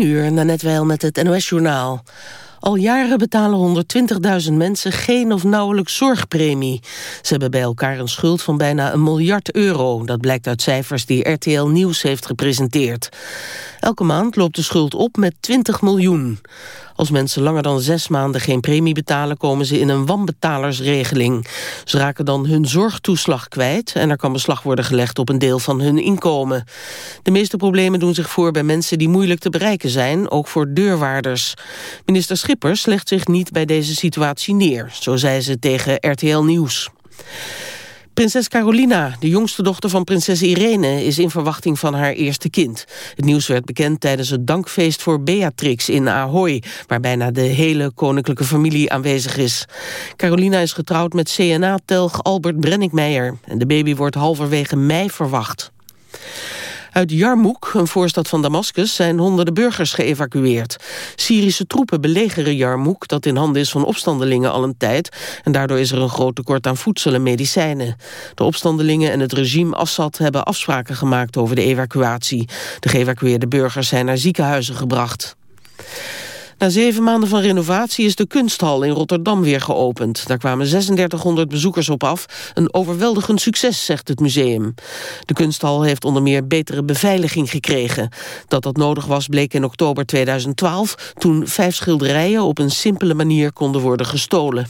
10 uur, net wel met het NOS-journaal. Al jaren betalen 120.000 mensen geen of nauwelijks zorgpremie. Ze hebben bij elkaar een schuld van bijna een miljard euro. Dat blijkt uit cijfers die RTL Nieuws heeft gepresenteerd. Elke maand loopt de schuld op met 20 miljoen. Als mensen langer dan zes maanden geen premie betalen... komen ze in een wanbetalersregeling. Ze raken dan hun zorgtoeslag kwijt... en er kan beslag worden gelegd op een deel van hun inkomen. De meeste problemen doen zich voor bij mensen die moeilijk te bereiken zijn... ook voor deurwaarders. Minister Schippers legt zich niet bij deze situatie neer. Zo zei ze tegen RTL Nieuws. Prinses Carolina, de jongste dochter van prinses Irene... is in verwachting van haar eerste kind. Het nieuws werd bekend tijdens het dankfeest voor Beatrix in Ahoy... waar bijna de hele koninklijke familie aanwezig is. Carolina is getrouwd met CNA-telg Albert Brenninkmeijer... en de baby wordt halverwege mei verwacht. Uit Yarmouk, een voorstad van Damascus, zijn honderden burgers geëvacueerd. Syrische troepen belegeren Yarmouk, dat in handen is van opstandelingen al een tijd. En daardoor is er een groot tekort aan voedsel en medicijnen. De opstandelingen en het regime Assad hebben afspraken gemaakt over de evacuatie. De geëvacueerde burgers zijn naar ziekenhuizen gebracht. Na zeven maanden van renovatie is de kunsthal in Rotterdam weer geopend. Daar kwamen 3600 bezoekers op af. Een overweldigend succes, zegt het museum. De kunsthal heeft onder meer betere beveiliging gekregen. Dat dat nodig was bleek in oktober 2012... toen vijf schilderijen op een simpele manier konden worden gestolen.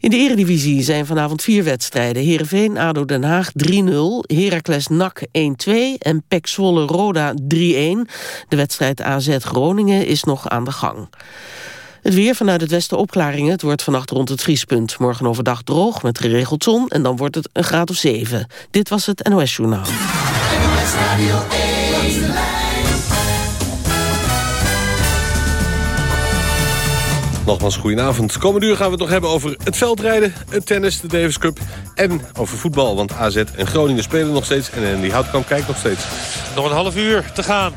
In de eredivisie zijn vanavond vier wedstrijden. Heerenveen, ADO Den Haag 3-0, Heracles NAC 1-2 en PEC Zwolle Roda 3-1. De wedstrijd AZ Groningen is nog aan de gang. Het weer vanuit het westen opklaringen. Het wordt vannacht rond het vriespunt. Morgen overdag droog met geregeld zon en dan wordt het een graad of 7. Dit was het NOS Journaal. Nogmaals, goedenavond. Komende uur gaan we het nog hebben over het veldrijden, het tennis, de Davis Cup... en over voetbal, want AZ en Groningen spelen nog steeds... en die Houtkamp kijkt nog steeds. Nog een half uur te gaan,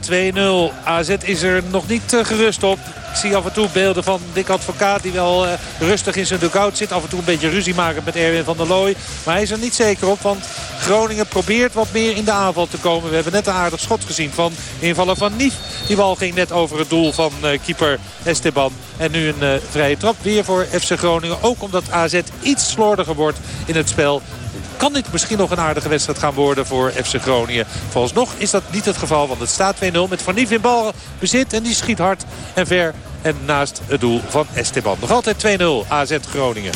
2-0. AZ is er nog niet uh, gerust op. Ik zie af en toe beelden van Dick Advocaat die wel uh, rustig in zijn dugout zit. Af en toe een beetje ruzie maken met Erwin van der Looy. Maar hij is er niet zeker op, want Groningen probeert wat meer in de aanval te komen. We hebben net een aardig schot gezien van invaller van Nief. Die bal ging net over het doel van uh, keeper Esteban. En nu een vrije trap weer voor FC Groningen. Ook omdat AZ iets slordiger wordt in het spel kan dit misschien nog een aardige wedstrijd gaan worden voor FC Groningen. Vooralsnog is dat niet het geval, want het staat 2-0 met Van Nief in bezit. En die schiet hard en ver en naast het doel van Esteban. Nog altijd 2-0 AZ Groningen.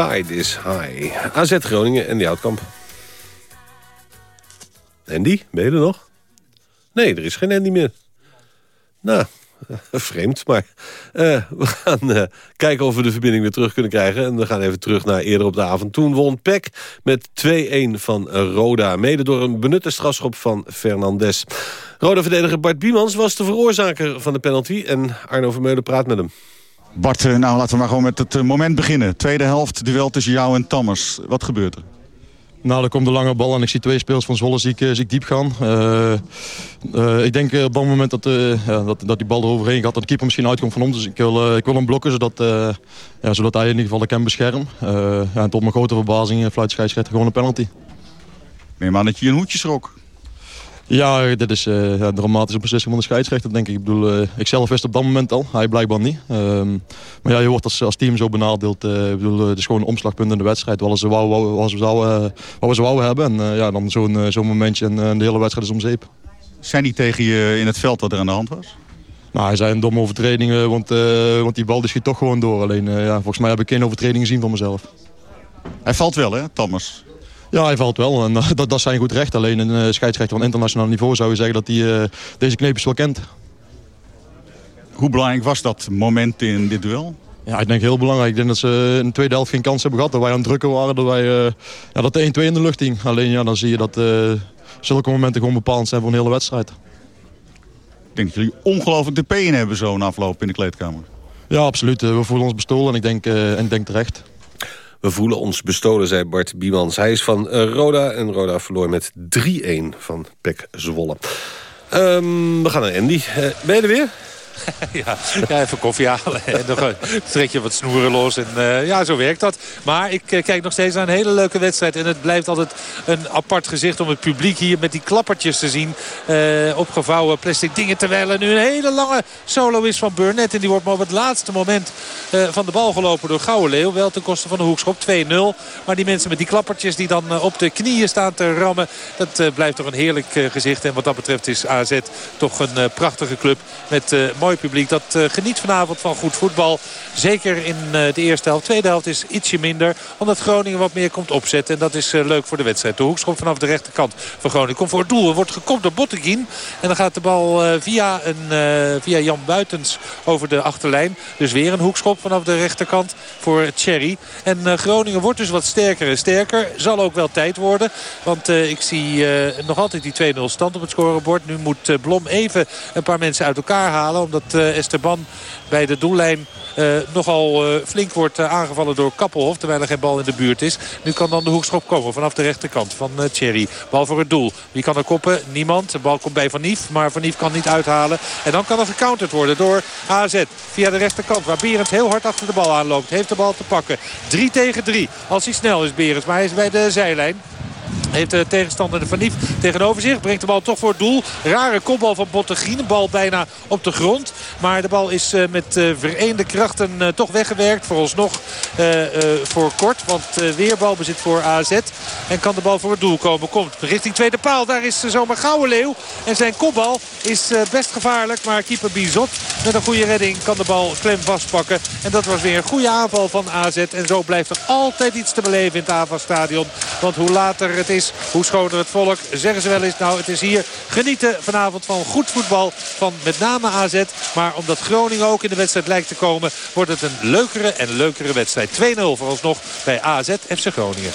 Tide is High. AZ Groningen en die Houtkamp. Andy, ben nog? Nee, er is geen Andy meer. Nou, vreemd, maar uh, we gaan uh, kijken of we de verbinding weer terug kunnen krijgen. En we gaan even terug naar eerder op de avond. Toen won Peck met 2-1 van Roda. Mede door een benutte strafschop van Fernandes. Roda-verdediger Bart Biemans was de veroorzaker van de penalty. En Arno Vermeulen praat met hem. Bart, nou laten we maar gewoon met het moment beginnen. Tweede helft, duel tussen jou en Tammers. Wat gebeurt er? Nou, dan komt de lange bal en ik zie twee speels van Zwolle zie ik, zie ik diep gaan. Uh, uh, ik denk op dat moment dat, uh, ja, dat, dat die bal eroverheen gaat... dat de keeper misschien uitkomt van ons. Dus ik wil, ik wil hem blokken, zodat, ja, zodat hij in ieder geval de kan beschermen. ja, en tot mijn grote verbazing fluit scheidsrechter gewoon een penalty. Nee, maar dat je een hoedje schrok. Ja, dit is uh, een dramatische beslissing van de scheidsrechter, denk ik. Ik bedoel, uh, ik zelf wist op dat moment al, hij blijkbaar niet. Um, maar ja, je wordt als, als team zo benadeeld. Uh, ik bedoel, het is gewoon een omslagpunt in de wedstrijd. Wat, ze wou, wat, we, we zouden hebben. En ja, dan zo'n zo'n momentje en de hele wedstrijd is om zeep. Zijn die tegen je in het veld wat er aan de hand was? Nou, hij zei een domme overtreding, want, want die bal die schiet toch gewoon door. Alleen, ja, volgens mij heb ik geen overtreding gezien van mezelf. Hij valt wel, hè, Thomas? Ja, hij valt wel. En dat, dat is zijn goed recht. Alleen een uh, scheidsrechter van internationaal niveau zou je zeggen dat hij uh, deze kneepjes wel kent. Hoe belangrijk was dat moment in dit duel? Ja, ik denk heel belangrijk. Ik denk dat ze in de tweede helft geen kans hebben gehad. Dat wij aan het drukken waren. Dat, wij, uh, ja, dat de 1-2 in de lucht ging. Alleen ja, dan zie je dat zulke momenten gewoon bepalend zijn voor een hele wedstrijd. Ik denk dat jullie ongelooflijk de pijn hebben zo'n afloop in de kleedkamer. Ja, absoluut. We voelen ons bestolen en ik denk, en ik denk terecht. We voelen ons bestolen, zei Bart Biemans. Hij is van uh, Roda en Roda verloor met 3-1 van Pek Zwolle. Um, we gaan naar Andy. Uh, ben je er weer? ja, even koffie halen. En dan trek je wat snoeren los. En uh, ja, zo werkt dat. Maar ik uh, kijk nog steeds naar een hele leuke wedstrijd. En het blijft altijd een apart gezicht om het publiek hier met die klappertjes te zien. Uh, opgevouwen plastic dingen. Terwijl er nu een hele lange solo is van Burnett. En die wordt maar op het laatste moment van de bal gelopen door Leeuw. Wel ten koste van de hoekschop 2-0. Maar die mensen met die klappertjes die dan op de knieën staan te rammen. Dat blijft toch een heerlijk gezicht. En wat dat betreft is AZ toch een prachtige club. Met mooi publiek. Dat uh, geniet vanavond van goed voetbal. Zeker in uh, de eerste helft. Tweede helft is ietsje minder. Omdat Groningen wat meer komt opzetten. En dat is uh, leuk voor de wedstrijd. De hoekschop vanaf de rechterkant van Groningen. Komt voor het doel. Er wordt gekopt door Botteguin. En dan gaat de bal via, een, via Jan Buitens over de achterlijn. Dus weer een hoekschop vanaf de rechterkant voor Cherry. En Groningen wordt dus wat sterker en sterker. Zal ook wel tijd worden. Want ik zie nog altijd die 2-0 stand op het scorebord. Nu moet Blom even een paar mensen uit elkaar halen. Omdat uh, Esteban bij de doellijn uh, nogal uh, flink wordt aangevallen door Kappelhof. Terwijl er geen bal in de buurt is. Nu kan dan de hoekschop komen vanaf de rechterkant van Thierry. Bal voor het doel. Wie kan er koppen? Niemand. De bal komt bij Van Nief. Maar Van Nief kan niet uithalen. En dan kan er gecounterd worden door AZ. Via de rechterkant. Waar Berends heel hard achter de bal aanloopt. Heeft de bal te pakken. 3 tegen 3. Als hij snel is Berends. Maar hij is bij de zijlijn. Heeft de tegenstander de Van Nief tegenover zich. Brengt de bal toch voor het doel. Rare kopbal van Bottegien. Bal bijna op de grond. Maar de bal is uh, met uh, vereende krachten toch weggewerkt. Vooralsnog voor kort. Want weer balbezit voor AZ. En kan de bal voor het doel komen. Komt richting tweede paal. Daar is zomaar Leeuw. En zijn kopbal is best gevaarlijk. Maar keeper Bizot met een goede redding kan de bal klem vastpakken. En dat was weer een goede aanval van AZ. En zo blijft er altijd iets te beleven in het AVA-stadion. Want hoe later het is, hoe schoner het volk. Zeggen ze wel eens, nou het is hier genieten vanavond van goed voetbal van met name AZ. Maar omdat Groningen ook in de wedstrijd lijkt te komen, wordt het een leukere en leukere wedstrijd. 2-0 vooralsnog bij AZ FC Groningen.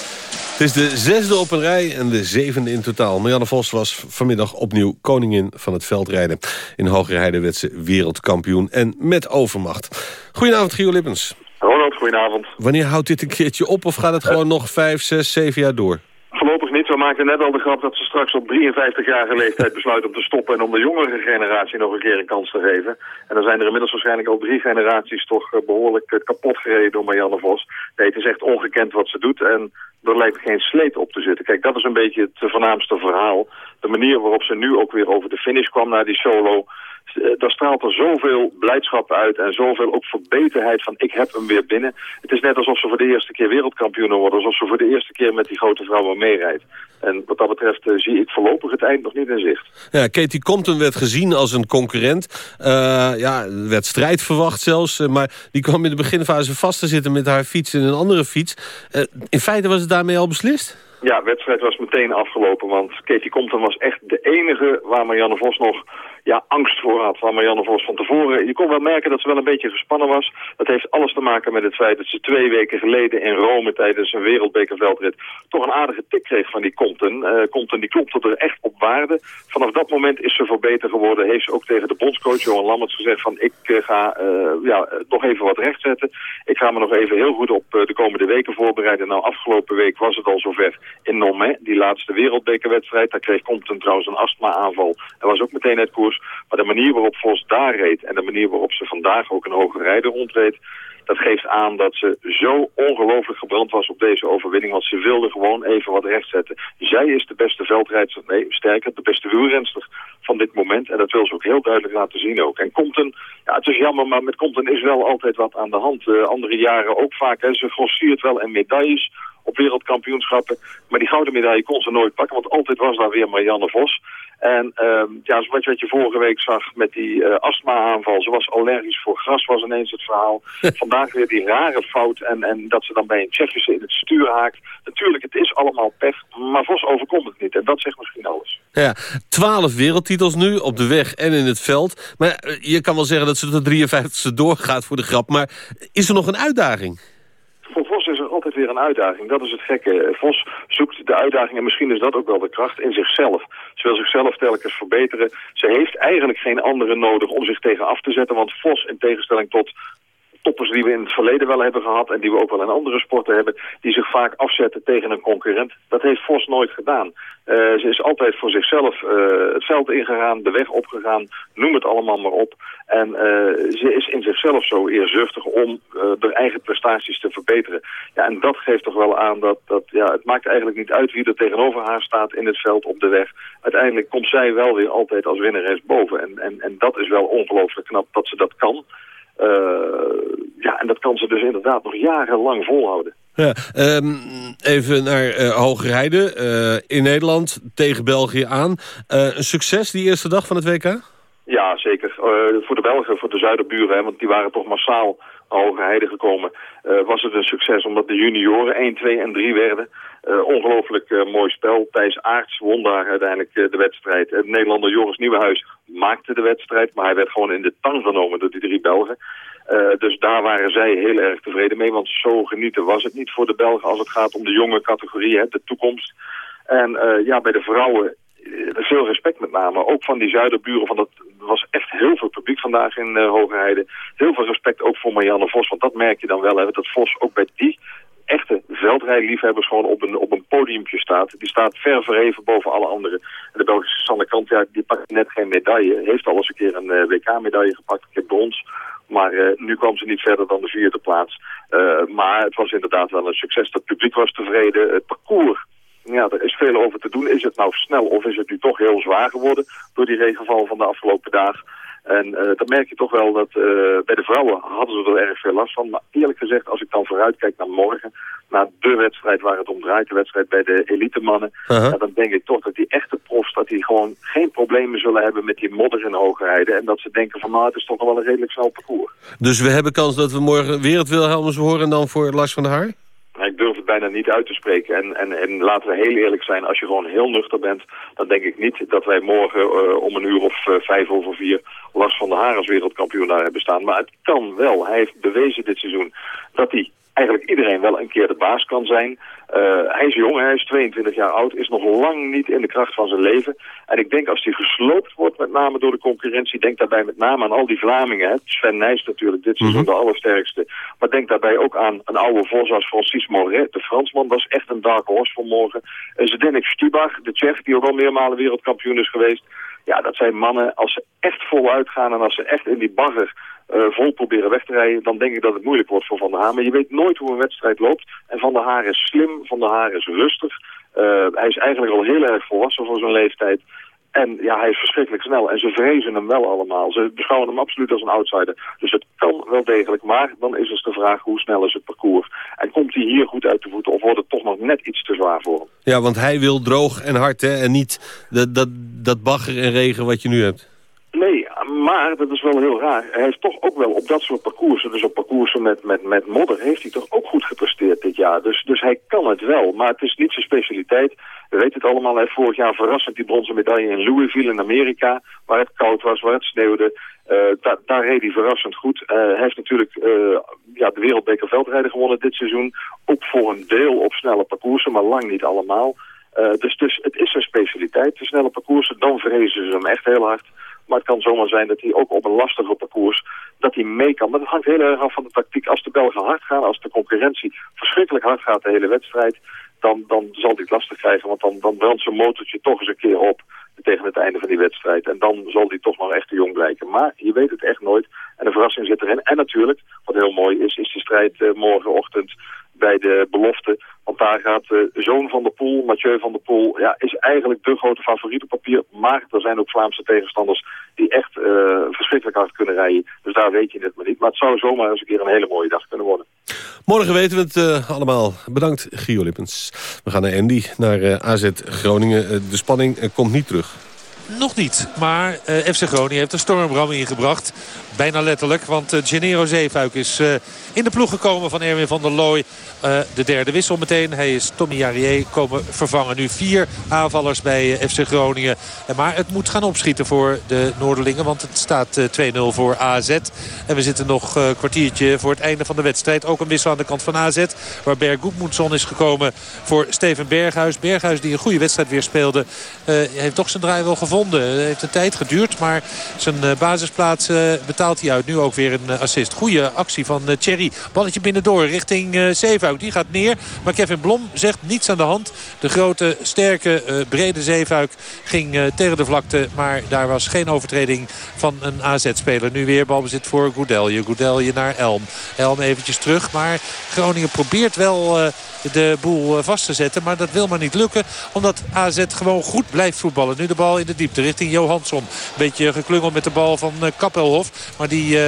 Het is de zesde op een rij en de zevende in totaal. Marianne Vos was vanmiddag opnieuw koningin van het veldrijden. In Hogerheide werd ze wereldkampioen en met overmacht. Goedenavond, Gio Lippens. Ronald, goedenavond. Wanneer houdt dit een keertje op of gaat het gewoon nog vijf, zes, zeven jaar door? We maakten net al de grap dat ze straks op 53-jarige leeftijd besluiten om te stoppen... en om de jongere generatie nog een keer een kans te geven. En dan zijn er inmiddels waarschijnlijk al drie generaties toch eh, behoorlijk eh, kapot gereden door Marianne Vos. Nee, het is echt ongekend wat ze doet en er lijkt geen sleet op te zitten. Kijk, dat is een beetje het voornaamste verhaal. De manier waarop ze nu ook weer over de finish kwam naar die solo daar straalt er zoveel blijdschap uit en zoveel ook verbeterheid van ik heb hem weer binnen. Het is net alsof ze voor de eerste keer wereldkampioen worden, alsof ze voor de eerste keer met die grote vrouwen meerijdt. En wat dat betreft uh, zie ik voorlopig het eind nog niet in zicht. Ja, Katie Compton werd gezien als een concurrent. Uh, ja, werd strijd verwacht zelfs. maar die kwam in de beginfase vast te zitten met haar fiets in een andere fiets. in feite was het daarmee al beslist? Ja, de wedstrijd was meteen afgelopen, want Katie Compton was echt de enige waar Marianne Vos nog ja, angst voor had. Waar Marianne Vos van tevoren... Je kon wel merken dat ze wel een beetje gespannen was. Dat heeft alles te maken met het feit dat ze twee weken geleden in Rome tijdens een wereldbekerveldrit toch een aardige tik kreeg van die Compton. Uh, Compton die klopte er echt op waarde. Vanaf dat moment is ze beter geworden. Heeft ze ook tegen de bondscoach Johan Lammerts gezegd van ik uh, ga uh, ja, nog even wat rechtzetten. Ik ga me nog even heel goed op de komende weken voorbereiden. Nou, afgelopen week was het al zover in Nome, die laatste wereldbekerwedstrijd. Daar kreeg Compton trouwens een astma-aanval. En was ook meteen uit koers. Maar de manier waarop Vos daar reed en de manier waarop ze vandaag ook een hoge rijder rondreed... dat geeft aan dat ze zo ongelooflijk gebrand was op deze overwinning. Want ze wilde gewoon even wat rechtzetten. Zij is de beste veldrijdster, nee, sterker, de beste wielrenster van dit moment. En dat wil ze ook heel duidelijk laten zien ook. En Compton, ja, het is jammer, maar met Compton is wel altijd wat aan de hand. Uh, andere jaren ook vaak. Hè. Ze grossiert wel in medailles op wereldkampioenschappen. Maar die gouden medaille kon ze nooit pakken, want altijd was daar weer Marianne Vos. En uh, ja, wat, wat je vorige week zag met die uh, astma-aanval, ze was allergisch voor gras, was ineens het verhaal. Vandaag weer die rare fout en, en dat ze dan bij een Tsjechische in het stuur haakt. Natuurlijk, het is allemaal pech, maar Vos overkomt het niet. En dat zegt misschien alles. Ja, twaalf wereldtitels nu, op de weg en in het veld. Maar uh, je kan wel zeggen dat ze tot de 53ste doorgaat voor de grap. Maar is er nog een uitdaging? Voor Vos is er altijd weer een uitdaging. Dat is het gekke. Vos zoekt de uitdaging en misschien is dat ook wel de kracht in zichzelf. Ze wil zichzelf telkens verbeteren. Ze heeft eigenlijk geen andere nodig om zich tegen af te zetten. Want Vos, in tegenstelling tot toppers die we in het verleden wel hebben gehad... en die we ook wel in andere sporten hebben... die zich vaak afzetten tegen een concurrent. Dat heeft Vos nooit gedaan. Uh, ze is altijd voor zichzelf uh, het veld ingegaan, de weg opgegaan, noem het allemaal maar op. En uh, ze is in zichzelf zo eerzuchtig om de eigen prestaties te verbeteren. Ja, en dat geeft toch wel aan dat, dat ja, het maakt eigenlijk niet uit wie er tegenover haar staat in het veld op de weg. Uiteindelijk komt zij wel weer altijd als winnares boven. En, en, en dat is wel ongelooflijk knap dat ze dat kan. Uh, ja, en dat kan ze dus inderdaad nog jarenlang volhouden. Ja, um, even naar uh, hoogrijden. Uh, in Nederland tegen België aan. Uh, een succes die eerste dag van het WK? Ja, zeker. voor de Belgen, voor de zuiderburen, hè, want die waren toch massaal naar Hoge Heide gekomen. was het een succes omdat de junioren 1, 2 en 3 werden. ongelooflijk mooi spel. Thijs Aarts won daar uiteindelijk de wedstrijd. De Nederlander Joris Nieuwenhuis maakte de wedstrijd, maar hij werd gewoon in de tang genomen door die drie Belgen. Dus daar waren zij heel erg tevreden mee, want zo genieten was het niet voor de Belgen als het gaat om de jonge categorie, hè, de toekomst. En ja, bij de vrouwen uh, veel respect met name, ook van die zuiderburen, van dat was echt heel veel publiek vandaag in uh, Hogerheide. Heel veel respect ook voor Marianne Vos, want dat merk je dan wel, hè, dat Vos ook bij die echte veldrijliefhebbers gewoon op een, op een podiumpje staat. Die staat ver verheven boven alle anderen. En de Belgische Sander Kant, ja, die pakt net geen medaille. Heeft al eens een keer een uh, WK-medaille gepakt, een keer brons. Maar nu kwam ze niet verder dan de vierde plaats. Maar het was inderdaad wel een succes. Het publiek was tevreden. Het parcours, ja, er is veel over te doen. Is het nou snel of is het nu toch heel zwaar geworden door die regenval van de afgelopen dagen? En uh, dan merk je toch wel dat uh, bij de vrouwen hadden ze er erg veel last van. Maar eerlijk gezegd, als ik dan vooruitkijk naar morgen... naar de wedstrijd waar het om draait, de wedstrijd bij de elitemannen... Uh -huh. ja, dan denk ik toch dat die echte profs... dat die gewoon geen problemen zullen hebben met die modder in hoge rijden. En dat ze denken van nou, het is toch wel een redelijk snel parcours. Dus we hebben kans dat we morgen weer het Wilhelmus horen... dan voor Lars van der Haar? Bijna niet uit te spreken. En, en, en laten we heel eerlijk zijn, als je gewoon heel nuchter bent... dan denk ik niet dat wij morgen uh, om een uur of uh, vijf over vier... Lars van der Haar als wereldkampioen daar hebben staan. Maar het kan wel. Hij heeft bewezen dit seizoen dat hij eigenlijk iedereen wel een keer de baas kan zijn. Uh, hij is jong, hij is 22 jaar oud, is nog lang niet in de kracht van zijn leven. En ik denk als hij gesloopt wordt, met name door de concurrentie, denk daarbij met name aan al die Vlamingen. Hè. Sven Nijs natuurlijk, dit seizoen mm -hmm. de allersterkste. Maar denk daarbij ook aan een oude vos als Francis Moret, de Fransman, was echt een dark horse vanmorgen. En Zdenek Stibach, de Tsjech, die ook al meermalen wereldkampioen is geweest. Ja, dat zijn mannen, als ze echt voluit gaan en als ze echt in die bagger vol proberen weg te rijden, dan denk ik dat het moeilijk wordt voor Van der Haar. Maar je weet nooit hoe een wedstrijd loopt. En Van der Haar is slim, Van der Haar is rustig. Uh, hij is eigenlijk al heel erg volwassen voor zo'n leeftijd. En ja, hij is verschrikkelijk snel. En ze vrezen hem wel allemaal. Ze beschouwen hem absoluut als een outsider. Dus het kan wel degelijk. Maar dan is dus de vraag hoe snel is het parcours. En komt hij hier goed uit de voeten of wordt het toch nog net iets te zwaar voor hem? Ja, want hij wil droog en hard hè. En niet dat, dat, dat bagger en regen wat je nu hebt. Nee, maar dat is wel heel raar. Hij heeft toch ook wel op dat soort parcoursen, dus op parcoursen met, met, met modder, heeft hij toch ook goed gepresteerd dit jaar. Dus, dus hij kan het wel, maar het is niet zijn specialiteit. We weten het allemaal, hij heeft vorig jaar verrassend die bronzen medaille in Louisville in Amerika, waar het koud was, waar het sneeuwde. Uh, daar reed hij verrassend goed. Uh, hij heeft natuurlijk uh, ja, de wereldbeker veldrijden gewonnen dit seizoen. Ook voor een deel op snelle parcoursen, maar lang niet allemaal. dus, dus het is zijn specialiteit, de snelle parcoursen. Dan vrezen ze hem echt heel hard. Maar het kan zomaar zijn dat hij ook op een lastige parcours dat hij mee kan. Maar dat hangt heel erg af van de tactiek. Als de Belgen hard gaan, als de concurrentie verschrikkelijk hard gaat de hele wedstrijd... dan, dan zal hij het lastig krijgen, want dan, dan brandt zijn motortje toch eens een keer op tegen het einde van die wedstrijd. En dan zal hij toch nog echt te jong blijken. Maar je weet het echt nooit. En de verrassing zit erin. En natuurlijk, wat heel mooi is, is die strijd uh, morgenochtend bij de belofte. Want daar gaat de zoon van de Poel, Mathieu van der Poel, ja, is eigenlijk de grote favoriet op papier. Maar er zijn ook Vlaamse tegenstanders die echt uh, verschrikkelijk hard kunnen rijden. Dus daar weet je het maar niet. Maar het zou zomaar eens een keer een hele mooie dag kunnen worden. Morgen weten we het uh, allemaal. Bedankt, Gio Lippens. We gaan naar Andy, naar uh, AZ Groningen. de spanning komt niet terug. Nog niet, maar FC Groningen heeft een stormbram ingebracht. Bijna letterlijk, want Gennaro Zeefuik is in de ploeg gekomen van Erwin van der Looy. Uh, de derde wissel meteen. Hij is Tommy Jarier komen vervangen. Nu vier aanvallers bij FC Groningen. Maar het moet gaan opschieten voor de Noorderlingen. Want het staat 2-0 voor AZ. En we zitten nog een kwartiertje voor het einde van de wedstrijd. Ook een wissel aan de kant van AZ. Waar Berg Goedmoedson is gekomen voor Steven Berghuis. Berghuis die een goede wedstrijd weer speelde. heeft toch zijn draai wel gevonden. Het heeft een tijd geduurd. Maar zijn basisplaats betaalt hij uit. Nu ook weer een eh, assist. Goede actie van Thierry. Balletje binnendoor richting uh, Die gaat neer. Maar Kevin Blom zegt niets aan de hand. De grote, sterke, uh, brede Zeefuik ging tegen de vlakte. Maar daar was geen overtreding van een AZ-speler. Nu weer balbezit voor Goudelje. Goudelje naar Elm. Elm eventjes terug. Maar Groningen probeert wel de boel vast te zetten. Maar dat wil maar niet lukken. Omdat AZ gewoon goed blijft voetballen. Nu de bal in de diepte richting Johansson. Beetje geklungeld met de bal van Kappelhof. Maar die uh,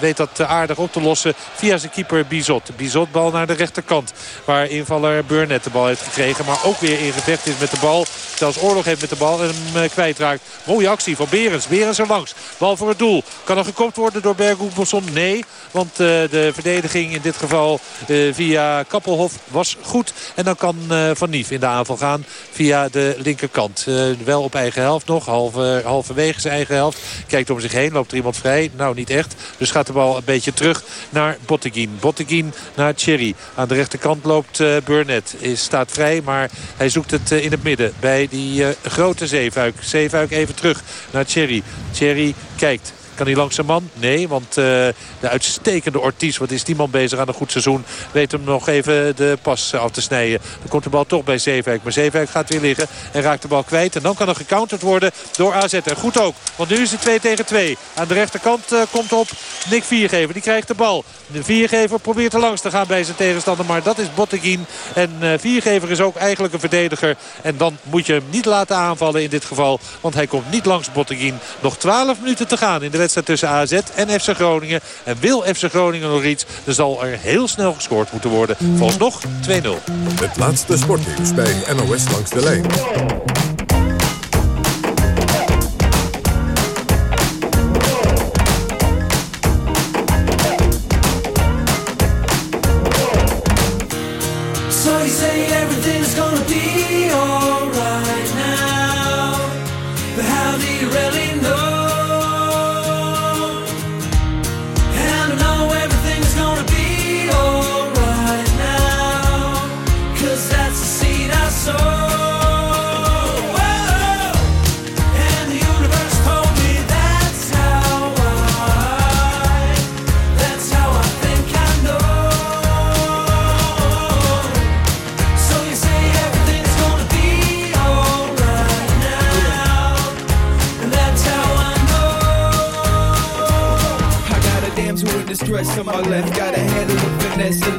weet dat aardig op te lossen via zijn keeper Bizot. Bizot bal naar de rechterkant. Waar invaller Burnett de bal heeft gekregen. Maar ook weer in gevecht is met de bal. Zelfs oorlog heeft met de bal en hem kwijtraakt. Mooie actie van Berens. Berens er langs. Bal voor het doel. Kan er gekopt worden door Berghoefbosson? Nee. Want de verdediging in dit geval via Kappelhof was goed. En dan kan Van Nief in de aanval gaan via de linkerkant. wel op eigen helft nog. Halve, halverwege zijn eigen helft. Kijkt om zich heen. Loopt er iemand vrij. Nou, niet echt. Dus gaat de bal een beetje terug naar Botteguin. Botteguin naar Thierry. Aan de rechterkant loopt uh, Burnett. Is, staat vrij, maar hij zoekt het in het midden. Bij die grote Zeefuik. Zeefuik even terug naar Thierry. Thierry kijkt. Kan hij langs zijn man? Nee, want uh, de uitstekende Ortiz, wat is die man bezig aan een goed seizoen... weet hem nog even de pas af te snijden. Dan komt de bal toch bij Zeefuik. Maar Zeefuik gaat weer liggen en raakt de bal kwijt. En dan kan er gecounterd worden door AZ. En goed ook, want nu is het 2 tegen 2. Aan de rechterkant uh, komt op Nick Viergever. Die krijgt de bal. De Viergever probeert er langs te gaan bij zijn tegenstander. Maar dat is Botteguin. En uh, Viergever is ook eigenlijk een verdediger. En dan moet je hem niet laten aanvallen in dit geval. Want hij komt niet langs Botteguin. Nog 12 minuten te gaan in de wedstrijd tussen AZ en FC Groningen. En wil FC Groningen nog iets, dan zal er heel snel gescoord moeten worden. Volgens nog 2-0. Het laatste sportnieuws bij NOS langs de lijn.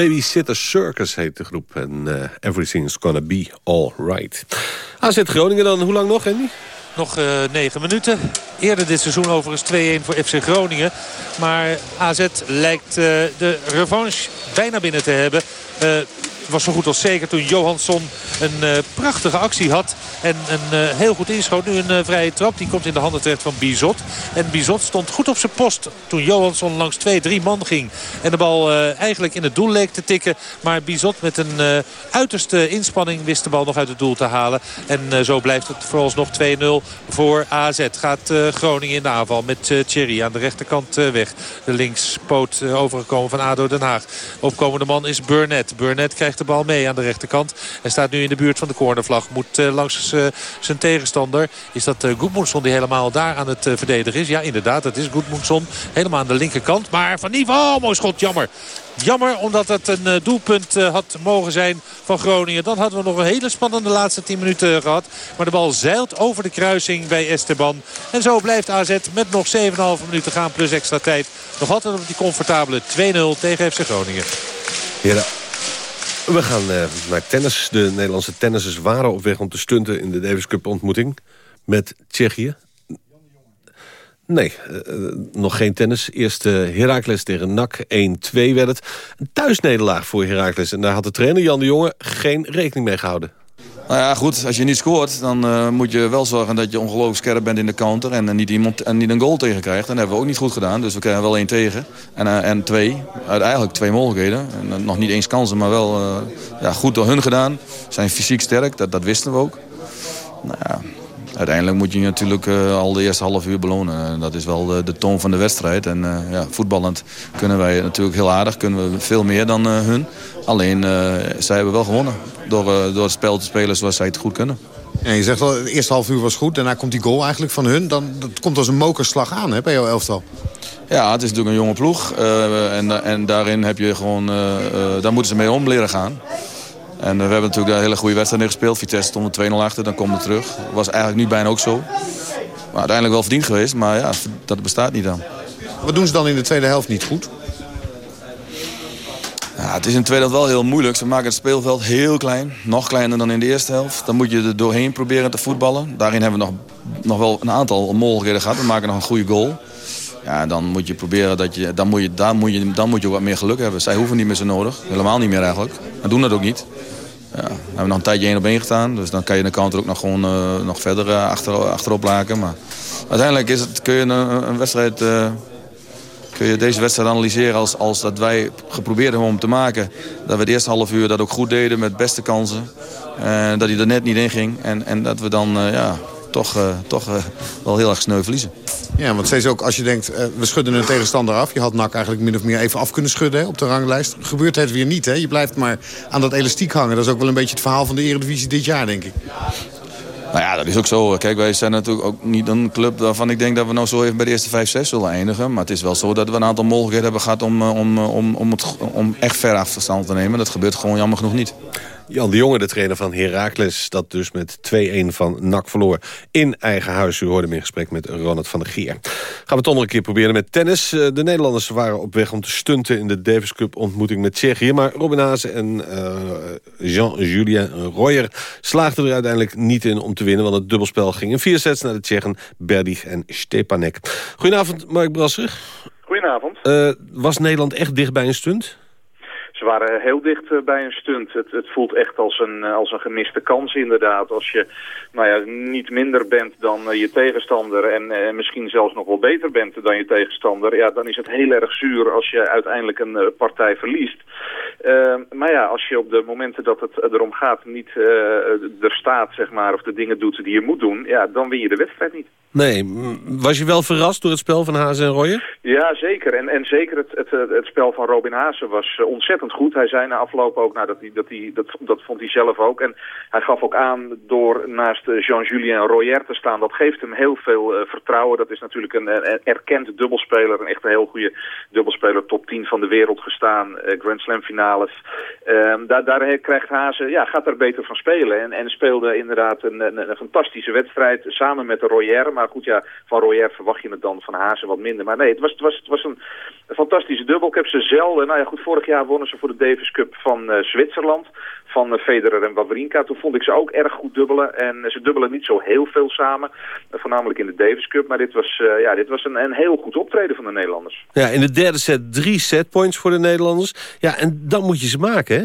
Babysitter Circus heet de groep. En eh, Everything's Gonna Be Alright. AZ Groningen dan, hoe lang nog, Andy? Nog eh, negen minuten. Eerder dit seizoen overigens 2-1 voor FC Groningen. Maar AZ lijkt eh, de revanche bijna binnen te hebben. Eh, was zo goed als zeker toen Johansson een eh, prachtige actie had. En een eh, heel goed inschoot. Nu een eh, vrije trap. Die komt in de handen terecht van Bizot. En Bizot stond goed op zijn post toen Johansson langs twee, drie man ging. En de bal eigenlijk in het doel leek te tikken. Maar Bizot met een uiterste inspanning wist de bal nog uit het doel te halen. En zo blijft het vooralsnog 2-0 voor AZ. Gaat Groningen in de aanval met Thierry aan de rechterkant weg. De linkspoot overgekomen van ADO Den Haag. Opkomende man is Burnett. Burnett krijgt de bal mee aan de rechterkant. En staat nu in de buurt van de cornervlag. Moet eh, langs eh, zijn tegenstander. Is dat uh, Goedmoedson die helemaal daar aan het eh, verdedigen is? Ja, inderdaad. Het is Goedmoedson. Helemaal aan de linkerkant. Maar Van Nieuw, oh, mooi schot. Jammer. Jammer omdat het een eh, doelpunt eh, had mogen zijn van Groningen. Dan hadden we nog een hele spannende laatste 10 minuten gehad. Maar de bal zeilt over de kruising bij Esteban. En zo blijft AZ met nog 7,5 minuten gaan plus extra tijd. Nog altijd op die comfortabele 2-0 tegen FC Groningen. Heren, we gaan eh, naar tennis. De Nederlandse tennissers waren op weg om te stunten... in de Davis Cup ontmoeting met Tsjechië. Nee, eh, nog geen tennis. Eerst Heracles tegen NAC. 1-2 werd het. Een thuisnederlaag voor Heracles. En daar had de trainer Jan de Jonge geen rekening mee gehouden. Nou ja, goed. Als je niet scoort, dan uh, moet je wel zorgen dat je ongelooflijk scherp bent in de counter. En, uh, niet, iemand, en niet een goal tegen krijgt. Dat hebben we ook niet goed gedaan. Dus we krijgen wel één tegen. En, uh, en twee. Eigenlijk twee mogelijkheden. En, nog niet eens kansen, maar wel ja, goed door hun gedaan. Zijn fysiek sterk, dat, dat wisten we ook. Nou ja, uiteindelijk moet je natuurlijk uh, al de eerste half uur belonen. Dat is wel de, de toon van de wedstrijd. En uh, ja, voetballend kunnen wij natuurlijk heel aardig. Kunnen we veel meer dan uh, hun. Alleen, zij hebben wel gewonnen. Door, door het spel te spelen zoals zij het goed kunnen. Ja, je zegt wel, het eerste half uur was goed. Daarna komt die goal eigenlijk van hun. Dan, dat komt als een mokerslag aan hè, bij jouw elftal. Ja, het is natuurlijk een jonge ploeg. en, en daarin heb je gewoon, daar moeten ze mee om leren gaan. En we hebben natuurlijk een hele goede wedstrijd gespeeld. Vitesse stond 2-0 achter, dan komen we terug. Was eigenlijk nu bijna ook zo. Maar uiteindelijk wel verdiend geweest, maar ja, dat bestaat niet dan. Wat doen ze dan in de tweede helft niet goed? Ja, het is in de tweede helft wel heel moeilijk. Ze maken het speelveld heel klein. Nog kleiner dan in de eerste helft. Dan moet je er doorheen proberen te voetballen. Daarin hebben we nog, nog wel een aantal mogelijkheden gehad. We maken nog een goede goal. Dan moet je proberen dat je... Dan moet je, dan moet je, dan moet je wat meer geluk hebben. Zij hoeven niet meer zo nodig. Helemaal niet meer eigenlijk. En doen dat ook niet. Ja, we hebben nog een tijdje één op één gedaan. Dus dan kan je de counter ook nog, gewoon, uh, nog verder uh, achter, achterop laken. Maar uiteindelijk is het, kun je een, wedstrijd... Uh, kun je deze wedstrijd analyseren als, als dat wij geprobeerd hebben om te maken. Dat we het eerste half uur dat ook goed deden met beste kansen. En dat hij er net niet in ging. En, en dat we dan ja, toch, toch wel heel erg sneu verliezen. Ja, want steeds ook als je denkt, eh, we schudden een tegenstander af. Je had NAC eigenlijk min of meer even af kunnen schudden hè, op de ranglijst. Gebeurt het weer niet, hè? Je blijft maar aan dat elastiek hangen. Dat is ook wel een beetje het verhaal van de Eredivisie dit jaar, denk ik. Nou ja, dat is ook zo. Kijk, wij zijn natuurlijk ook niet een club waarvan ik denk dat we nou zo even bij de eerste 5, 6 zullen eindigen. Maar het is wel zo dat we een aantal mogelijkheden hebben gehad om, eh, om, om, om, het, om echt ver afstand te nemen. Dat gebeurt gewoon jammer genoeg niet. Jan de Jonge, de trainer van Heracles, dat dus met 2-1 van NAC verloor in eigen huis. U hoorde hem in gesprek met Ronald van der Gier. Gaan we het nog een keer proberen met tennis. Eh, De Nederlanders waren op weg om te stunten in de Davis Cup ontmoeting met Tsjechië. Maar Robin Haase en eh, Jean-Julien Royer slaagden er uiteindelijk niet in om te winnen. Want het dubbelspel ging in vier sets naar de Tsjechen Berdig en Stepanek. Goedenavond, Mark Brasser. Goedenavond. Uh, was Nederland echt dicht bij een stunt? Ze waren heel dicht eh, bij een stunt. Het, het voelt echt als een, eh, als een gemiste kans inderdaad. Als je nou ja, niet minder bent dan uh, je tegenstander en uh, misschien zelfs nog wel beter bent dan je tegenstander. Ja, dan is het heel erg zuur als je uiteindelijk een partij verliest. Maar ja, als je op de momenten dat het erom gaat niet er staat, zeg maar, of de dingen doet die je moet doen, ja, dan win je de wedstrijd niet. Nee, was je wel verrast door het spel van Hazen en Royer? Ja, zeker. En, en zeker het, het, het spel van Robin Hazen was ontzettend goed. Hij zei na afloop ook, nou, dat, hij, dat, hij, dat, dat vond hij zelf ook. En hij gaf ook aan door naast Jean-Julien Royer te staan. Dat geeft hem heel veel uh, vertrouwen. Dat is natuurlijk een, een erkend dubbelspeler. Een echt een heel goede dubbelspeler. Top 10 van de wereld gestaan. Grand Slam Uh, daar, daar krijgt Hazen, ja, gaat er beter van spelen. En, en speelde inderdaad een, een, fantastische wedstrijd samen met de Royer. Maar goed, ja, van Royer verwacht je het dan van Hazen wat minder. Maar nee, het was, het was, het was een, fantastische dubbel. Ik heb ze zelden. Nou ja, goed, vorig jaar wonnen ze voor de Davis Cup van uh, Zwitserland. Van uh, Federer en Wawrinka. Toen vond ik ze ook erg goed dubbelen. En uh, ze dubbelen niet zo heel veel samen. voornamelijk in de Davis Cup. Maar dit was, ja, dit was een, een heel goed optreden van de Nederlanders. Ja, in de derde set drie setpoints voor de Nederlanders. Ja, en moet je ze maken, hè?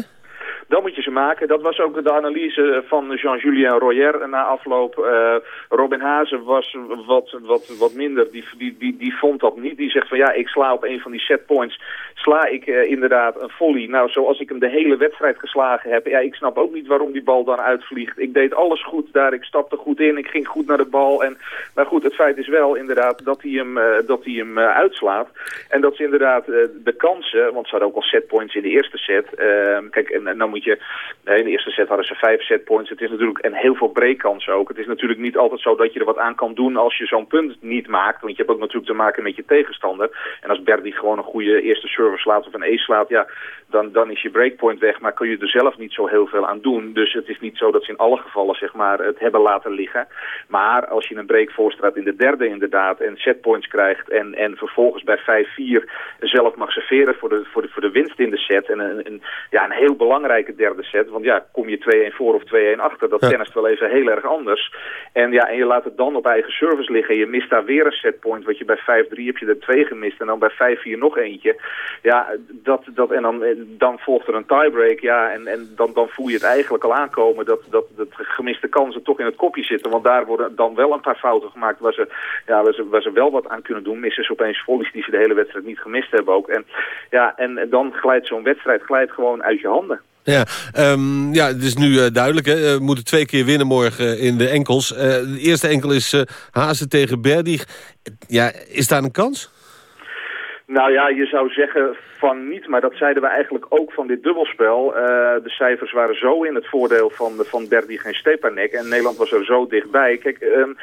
Dan moet je maken. Dat was ook de analyse van Jean-Julien Royer na afloop. Uh, Robin Hazen was wat, wat, wat minder. Die, die, die, die vond dat niet. Die zegt van ja, ik sla op een van die setpoints. Sla ik uh, inderdaad een volley. Nou, zoals ik hem de hele wedstrijd geslagen heb. Ja, ik snap ook niet waarom die bal dan uitvliegt. Ik deed alles goed daar. Ik stapte goed in. Ik ging goed naar de bal. En, maar goed, het feit is wel inderdaad dat hij hem, uh, dat hij hem uitslaat. En dat ze inderdaad de kansen... Want ze hadden ook al setpoints in de eerste set. Ehm, kijk, en, en dan moet je... In de eerste set hadden ze vijf setpoints. Het is natuurlijk en heel veel breekkansen ook. Het is natuurlijk niet altijd zo dat je er wat aan kan doen als je zo'n punt niet maakt. Want je hebt ook natuurlijk te maken met je tegenstander. En als Berdy gewoon een goede eerste service slaat of een ace slaat, ja, dan, dan is je breakpoint weg. Maar kun je er zelf niet zo heel veel aan doen. Dus het is niet zo dat ze in alle gevallen zeg maar, het hebben laten liggen. Maar als je een break voorstraat in de derde inderdaad en setpoints krijgt en, en vervolgens bij 5-4 zelf mag serveren voor de, voor, de, voor de winst in de set. En een, een, ja, een heel belangrijke derde set. Want ja, kom je 2-1 voor of 2-1 achter, dat ja. tennist wel even heel erg anders. En ja, en je laat het dan op eigen service liggen. Je mist daar weer een setpoint, wat je bij 5-3 heb je er twee gemist. En dan bij 5-4 nog eentje. Ja, dat, dat, en dan, dan volgt er een tiebreak. Ja, en, en dan, dan voel je het eigenlijk al aankomen dat, dat, dat gemiste kansen toch in het kopje zitten. Want daar worden dan wel een paar fouten gemaakt waar ze, ja, waar ze, waar ze wel wat aan kunnen doen. Missen ze opeens volleys die ze de hele wedstrijd niet gemist hebben ook. En, ja, en, en dan glijdt zo'n wedstrijd glijdt gewoon uit je handen. Ja, um, ja, het is nu uh, duidelijk. Hè? We moeten twee keer winnen morgen in de enkels. De eerste enkel is Hazen tegen Berdig. Ja, is daar een kans? Nou ja, je zou zeggen van niet, maar dat zeiden we eigenlijk ook van dit dubbelspel. De cijfers waren zo in het voordeel van, van Berdig en Stepanek en Nederland was er zo dichtbij. Kijk, um,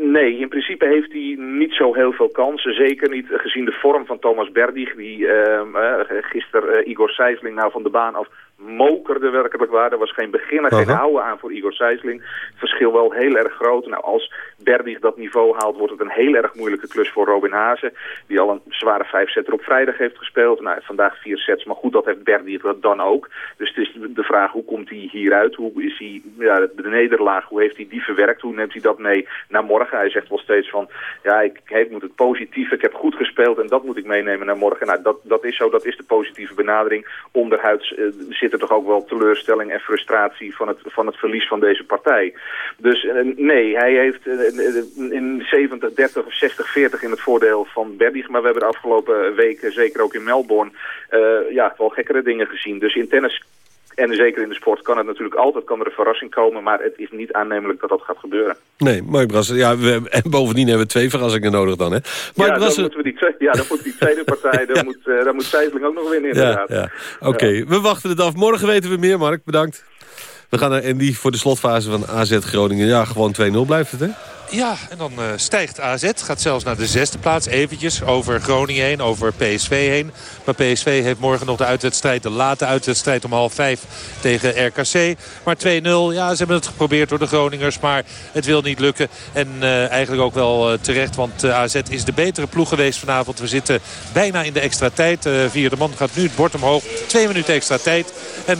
Nee, in principe heeft hij niet zo heel veel kansen. Zeker niet gezien de vorm van Thomas Berdig, die uh, gisteren Igor Sijsling nou van de baan af mokerde werkelijk waar. Er was geen beginner, -huh. geen houden aan voor Igor Sijsling. Het verschil wel heel erg groot. Nou, als Berdig dat niveau haalt, wordt het een heel erg moeilijke klus voor Robin Hazen. Die al een zware vijfzetter op vrijdag heeft gespeeld. Nou, vandaag vier sets, maar goed, dat heeft Berdig dat dan ook. Dus het is de vraag, hoe komt hij hieruit? Hoe is hij, ja, de nederlaag, hoe heeft hij die verwerkt? Hoe neemt hij dat mee naar morgen? Hij zegt wel steeds van, ja, ik, ik moet het positief, ik heb goed gespeeld en dat moet ik meenemen naar morgen. Nou, dat, dat is zo, dat is de positieve benadering. Onderhuids uh, zit er toch ook wel teleurstelling en frustratie van het, van het verlies van deze partij. Dus uh, nee, hij heeft uh, in 70, 30 of 60, 40 in het voordeel van Berdig. Maar we hebben de afgelopen weken, zeker ook in Melbourne, ja, wel gekkere dingen gezien. Dus in tennis En zeker in de sport kan het natuurlijk altijd kan er een verrassing komen. Maar het is niet aannemelijk dat dat gaat gebeuren. Nee, Mark Brasser. Ja, we, en bovendien hebben we twee verrassingen nodig dan, hè? Mark ja, Brasser- dan moeten we die, twee, ja, dan moet die tweede partij, dan, moet, dan moet ook nog winnen Ja, inderdaad. ja. Oké, we wachten het af. Morgen weten we meer, Mark. Bedankt. We gaan naar Andy voor de slotfase van AZ Groningen. Ja, gewoon 2-0 blijft het, hè? Ja, en dan eh, stijgt AZ. Gaat zelfs naar de zesde plaats. Eventjes over Groningen heen, over PSV heen. Maar PSV heeft morgen nog de uitwedstrijd. De late uitwedstrijd om half vijf tegen RKC. Maar 2-0, ja, ze hebben het geprobeerd door de Groningers. Maar het wil niet lukken. En eh, eigenlijk ook wel eh, terecht. Want AZ is de betere ploeg geweest vanavond. We zitten bijna in de extra tijd. Vierde man gaat nu het bord omhoog. Twee minuten extra tijd. En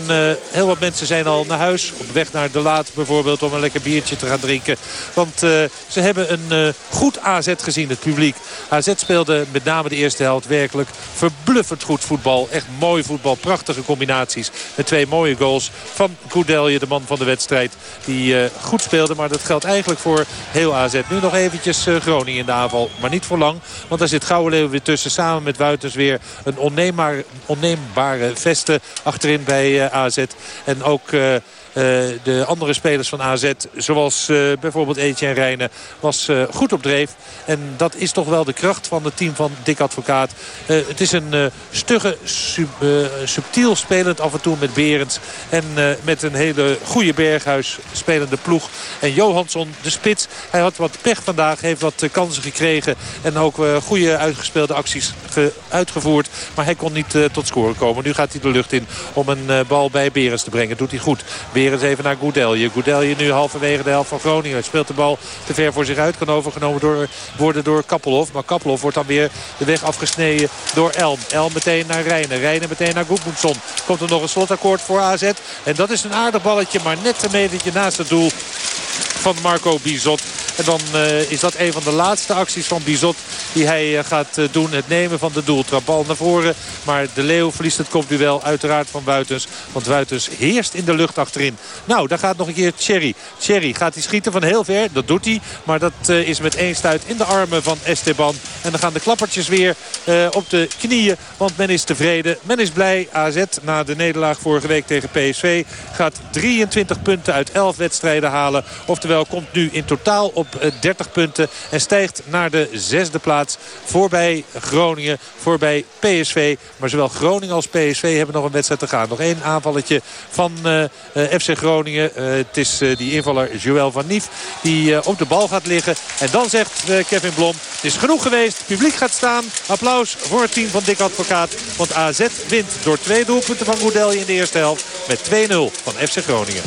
heel wat mensen zijn al naar huis. Op weg naar de laat bijvoorbeeld om een lekker biertje te gaan drinken. Want ze hebben een eh, goed AZ gezien, het publiek. AZ speelde met name de eerste helft werkelijk verbluffend goed voetbal. Echt mooi voetbal, prachtige combinaties. Met twee mooie goals van Koudelje, de man van de wedstrijd. Die eh, goed speelde, maar dat geldt eigenlijk voor heel AZ. Nu nog eventjes eh, Groningen in de aanval, maar niet voor lang. Want daar zit Gouwenleeuw weer tussen. Samen met Wuitens weer een onneembaar, onneembare veste achterin bij AZ. En ook... eh, de andere spelers van AZ, zoals eh, bijvoorbeeld Etienne Rijnen, was eh, goed op dreef. En dat is toch wel de kracht van het team van Dick Advocaat. Het is een stugge, sub- subtiel spelend af en toe met Berends. En met een hele goede Berghuis spelende ploeg. En Johansson, de spits, hij had wat pech vandaag. Heeft wat kansen gekregen. En ook goede uitgespeelde acties ge- uitgevoerd. Maar hij kon niet tot scoren komen. Nu gaat hij de lucht in om een bal bij Berends te brengen. Doet hij goed. Even naar Goudelje. Goudelje nu halverwege de helft van Groningen. Speelt de bal te ver voor zich uit. Kan overgenomen door, worden door Kappelhof. Maar Kappelhof wordt dan weer de weg afgesneden door Elm. Elm meteen naar Rijnen. Rijnen meteen naar Goedmoedson. Komt er nog een slotakkoord voor AZ. En dat is een aardig balletje. Maar net een metertje naast het doel van Marco Bizot. En dan eh, is dat een van de laatste acties van Bizot die hij eh, gaat eh, doen. Het nemen van de doeltrap. Bal naar voren. Maar de Leeuw verliest het kopduel uiteraard van Wuitens. Want Wuitens heerst in de lucht achterin. Nou, daar gaat nog een keer Thierry. Thierry gaat hij schieten van heel ver. Dat doet hij. Maar dat is met één stuit in de armen van Esteban. En dan gaan de klappertjes weer op de knieën. Want men is tevreden. Men is blij. AZ na de nederlaag vorige week tegen PSV gaat 23 punten uit 11 wedstrijden halen. Oftewel komt nu in totaal op eh, 30 punten. En stijgt naar de zesde plaats. Voorbij Groningen. Voorbij PSV. Maar zowel Groningen als PSV hebben nog een wedstrijd te gaan. Nog één aanvalletje van eh, eh, FC Groningen. Eh, het is eh, die invaller Joël van Nief. Die eh, op de bal gaat liggen. En dan zegt eh, Kevin Blom. Het is genoeg geweest. Publiek gaat staan. Applaus voor het team van Dick Advocaat. Want AZ wint door twee doelpunten van Goudelje in de eerste helft. Met 2-0 van FC Groningen.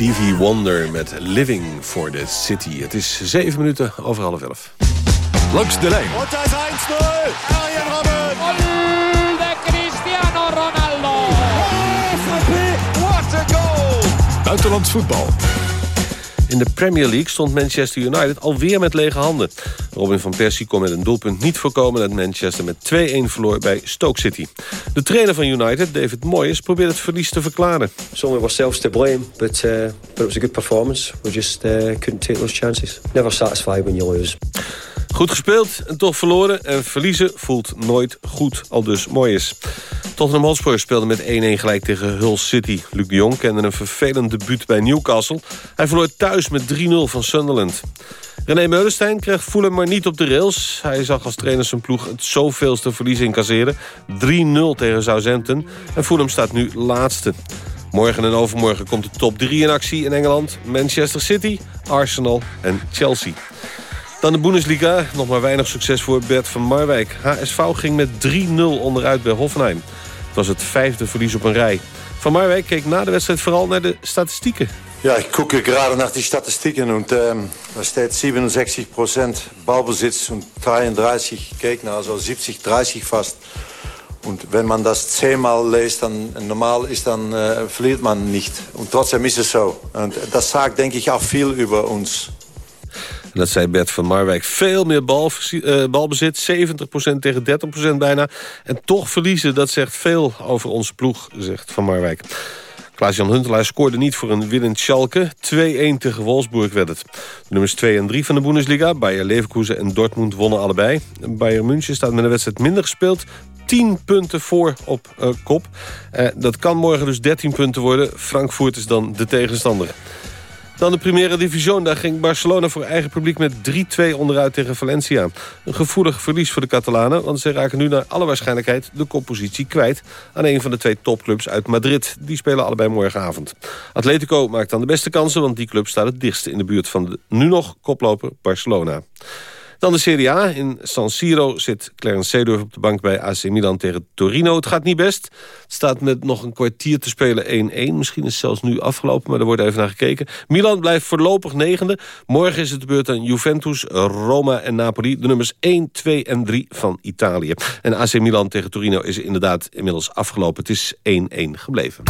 Stevie Wonder met Living for the City. Het is zeven minuten over half elf. Langs de lijn. Und da ist 1-0. Arjen Robben. Goal de Cristiano Ronaldo. Oh, frappé. What a goal. Buitenlands voetbal. In de Premier League stond Manchester United alweer met lege handen. Robin van Persie kon met een doelpunt niet voorkomen... dat Manchester met 2-1 verloor bij Stoke City. De trainer van United, David Moyes, probeert het verlies te verklaren. Some of ourselves to blame, but, uh, but it was a good performance. We just uh, couldn't take those chances. Never satisfied when you lose. Goed gespeeld en toch verloren. En verliezen voelt nooit goed, al dus Moyes. Tottenham Hotspur speelde met 1-1 gelijk tegen Hull City. Luc de Jong kende een vervelend debuut bij Newcastle. Hij verloor thuis met 3-0 van Sunderland. René Meulenstein kreeg Fulham maar niet op de rails. Hij zag als trainer zijn ploeg het zoveelste verlies incasseren. 3-0 tegen Southampton. En Fulham staat nu laatste. Morgen en overmorgen komt de top 3 in actie in Engeland. Manchester City, Arsenal en Chelsea. Dan de Bundesliga. Nog maar weinig succes voor Bert van Marwijk. HSV ging met 3-0 onderuit bij Hoffenheim. Het was het vijfde verlies op een rij. Van Marwijk keek na de wedstrijd vooral naar de statistieken. Ja, ich gucke gerade nach die Statistiken und ähm, da steht 67% Ballbesitz und 33 Gegner, also 70-30 fast. Und wenn man das zehnmal leest, dann normal ist, dann äh, verliert man nicht. Und trotzdem ist es so. Und das sagt, denke ich, auch viel über uns. Dat zei Bert van Marwijk. Veel meer bal, eh, balbezit, 70% tegen 30% bijna. En toch verliezen, dat zegt veel over onze ploeg, zegt Van Marwijk. Klaas-Jan Huntelaar scoorde niet voor een winnend Schalke. 2-1 tegen Wolfsburg werd het. De nummers 2 en 3 van de Bundesliga, Bayer Leverkusen en Dortmund wonnen allebei. Bayern München staat met een wedstrijd minder gespeeld. 10 punten voor op eh, kop. Eh, dat kan morgen dus 13 punten worden. Frankfurt is dan de tegenstander. Dan de Primera Division. Daar ging Barcelona voor eigen publiek met 3-2 onderuit tegen Valencia. Een gevoelig verlies voor de Catalanen... want ze raken nu naar alle waarschijnlijkheid de koppositie kwijt... aan een van de twee topclubs uit Madrid. Die spelen allebei morgenavond. Atletico maakt dan de beste kansen... want die club staat het dichtst in de buurt van de nu nog koploper Barcelona. Dan de Serie A. In San Siro zit Clarence Seedorf op de bank bij AC Milan tegen Torino. Het gaat niet best. Het staat met nog een kwartier te spelen 1-1. Misschien is het zelfs nu afgelopen, maar er wordt even naar gekeken. Milan blijft voorlopig negende. Morgen is het de beurt aan Juventus, Roma en Napoli. De nummers 1, 2 en 3 van Italië. En AC Milan tegen Torino is inderdaad inmiddels afgelopen. Het is 1-1 gebleven.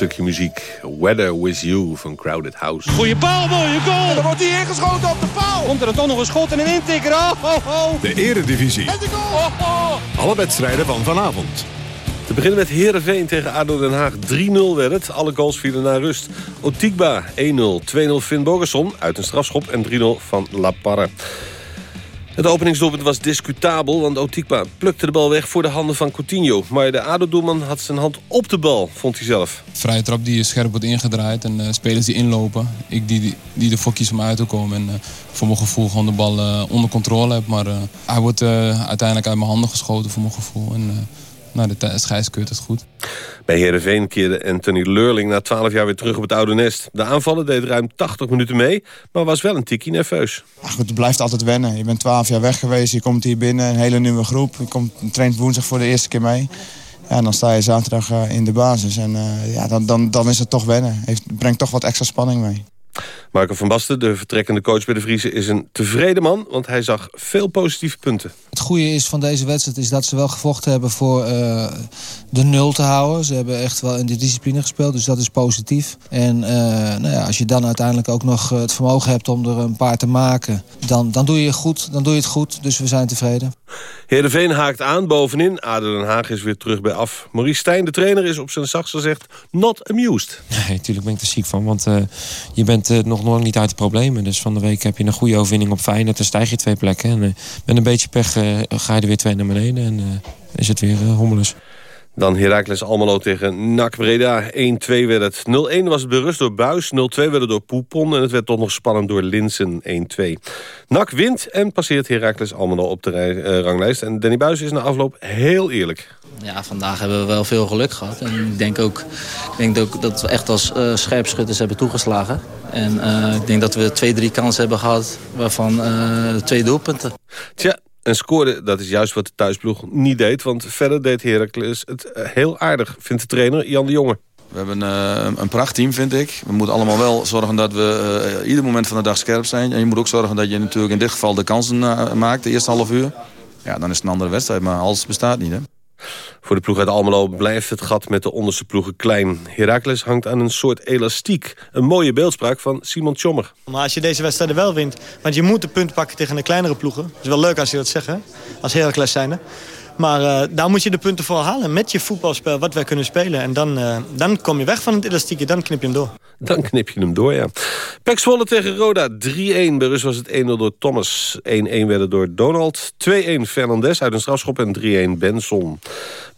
Stukje muziek. Weather With You van Crowded House. Goeie paal, mooie goal. Dan wordt hij ingeschoten op de paal. Komt er dan toch nog een schot en een intikker. Oh, oh, oh. De eredivisie. En de goal. Oh, oh. Alle wedstrijden van vanavond. Te beginnen met Heerenveen tegen ADO Den Haag. 3-0 werd het. Alle goals vielen naar rust. Otikba 1-0. 2-0 Finn Bogerson uit een strafschop. En 3-0 van La Parra. Het openingsdoelpunt was discutabel, want Otikba plukte de bal weg voor de handen van Coutinho. Maar de ADO-doelman had zijn hand op de bal, vond hij zelf. Vrije trap die scherp wordt ingedraaid en uh, spelers die inlopen. Ik die, die, die ervoor kies om uit te komen en uh, voor mijn gevoel gewoon de bal uh, onder controle heb. Maar hij wordt uiteindelijk uit mijn handen geschoten voor mijn gevoel. En, nou, de scheids keurt het goed. Bij Heerenveen keerde Anthony Leurling na 12 jaar weer terug op het oude nest. De aanvallen deed ruim 80 minuten mee, maar was wel een tikkie nerveus. Ach, goed, het blijft altijd wennen. Je bent 12 jaar weg geweest, je komt hier binnen, een hele nieuwe groep. Je komt, traint woensdag voor de eerste keer mee. Ja, en dan sta je zaterdag uh, in de basis en uh, ja, dan, dan, dan is het toch wennen. Het brengt toch wat extra spanning mee. Marco van Basten, de vertrekkende coach bij de Vriezen... is een tevreden man, want hij zag veel positieve punten. Het goede is van deze wedstrijd is dat ze wel gevochten hebben voor uh, de nul te houden. Ze hebben echt wel in de discipline gespeeld, dus dat is positief. En uh, nou ja, als je dan uiteindelijk ook nog het vermogen hebt om er een paar te maken... dan, dan, doe, je goed, dan doe je het goed, dus we zijn tevreden. Heerenveen haakt aan bovenin. Aden Den Haag is weer terug bij af. Maurice Stijn, de trainer, is op zijn zachtst gezegd not amused. Nee, natuurlijk ben ik er ziek van, want uh, je bent uh, nog nog niet uit de problemen. Dus van de week heb je een goede overwinning op Feyenoord. Dan stijg je twee plekken. En uh, met een beetje pech ga je er weer twee naar beneden. En is het weer hommeles. Dan Heracles Almelo tegen NAC Breda. 1-2 werd het. 0-1 was het berust door Buis. 0-2 werd het door Poepon. En het werd toch nog spannend door Linsen. 1-2. NAC wint en passeert Heracles Almelo op de uh, ranglijst. En Danny Buis is na afloop heel eerlijk. Ja, vandaag hebben we wel veel geluk gehad. En ik denk ook, ik denk ook dat we echt als uh, scherpschutters hebben toegeslagen. En uh, ik denk dat we twee, drie kansen hebben gehad, waarvan twee doelpunten. Tja, en scoren, dat is juist wat de thuisploeg niet deed. Want verder deed Heracles het heel aardig, vindt de trainer Jan de Jonge. We hebben uh, een prachtteam, vind ik. We moeten allemaal wel zorgen dat we uh, ieder moment van de dag scherp zijn. En je moet ook zorgen dat je natuurlijk in dit geval de kansen maakt, de eerste half uur. Ja, dan is het een andere wedstrijd, maar alles bestaat niet, hè. Voor de ploeg uit Almelo blijft het gat met de onderste ploegen klein. Heracles hangt aan een soort elastiek. Een mooie beeldspraak van Simon Tjommer. Maar als je deze wedstrijden wel wint... want je moet de punten pakken tegen de kleinere ploegen. Het is wel leuk als je dat zegt, als Heracles zijnde. Maar uh, daar moet je de punten voor halen met je voetbalspel, wat wij kunnen spelen. En dan, uh, dan kom je weg van het elastieke, dan knip je hem door. Dan knip je hem door, ja. Pek tegen Roda, 3-1. Bij Rus was het 1-0 door Thomas. 1-1 werd door Donald. 2-1 Fernandes uit een strafschop en 3-1 Benson.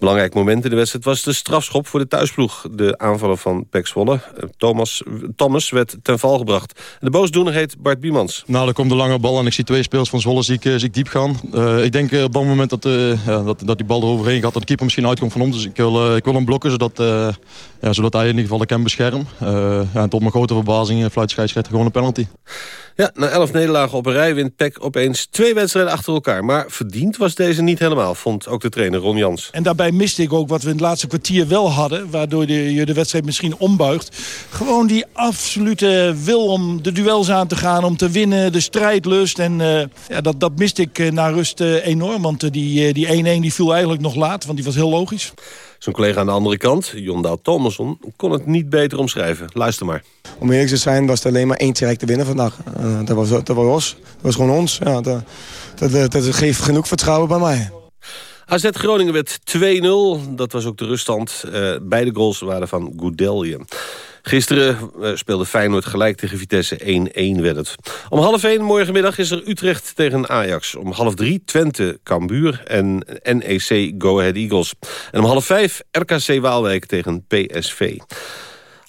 Belangrijk moment in de wedstrijd was de strafschop voor de thuisploeg. De aanvaller van Pek Zwolle, eh, Thomas, Thomas, werd ten val gebracht. De boosdoener heet Bart Biemans. Nou, er komt de lange bal en ik zie twee speels van Zwolle zie ik, zie ik diep gaan. Uh, ik denk op dat moment dat, uh, ja, dat, dat die bal eroverheen gaat, dat de keeper misschien uitkomt van ons. Dus ik wil, ik wil hem blokken, zodat, ja, zodat hij in ieder geval de kan beschermen. ja, en tot mijn grote verbazing fluit scheidsrechter gewoon een penalty. Ja, na elf nederlagen op een rij wint Peck opeens twee wedstrijden achter elkaar. Maar verdiend was deze niet helemaal, vond ook de trainer Ron Jans. En daarbij miste ik ook wat we in het laatste kwartier wel hadden... waardoor de, je de wedstrijd misschien ombuigt. Gewoon die absolute wil om de duels aan te gaan, om te winnen, de strijdlust. En uh, ja, dat, dat miste ik uh, na rust uh, enorm, want die 1-1 die viel eigenlijk nog laat, want die was heel logisch. Zijn collega aan de andere kant, Jondaal Thomason, kon het niet beter omschrijven. Luister maar. Om eerlijk te zijn was het alleen maar één direct te winnen vandaag. Uh, dat, was, dat was ons. Dat was gewoon ons. Ja, dat, dat, dat geeft genoeg vertrouwen bij mij. AZ Groningen werd 2-0. Dat was ook de ruststand. Uh, beide goals waren van Goudelje. Gisteren uh, speelde Feyenoord gelijk tegen Vitesse 1-1 werd het. Om half 1 morgenmiddag is er Utrecht tegen Ajax. Om half 3 Twente Cambuur en NEC Go Ahead Eagles. En om half 5 RKC Waalwijk tegen PSV.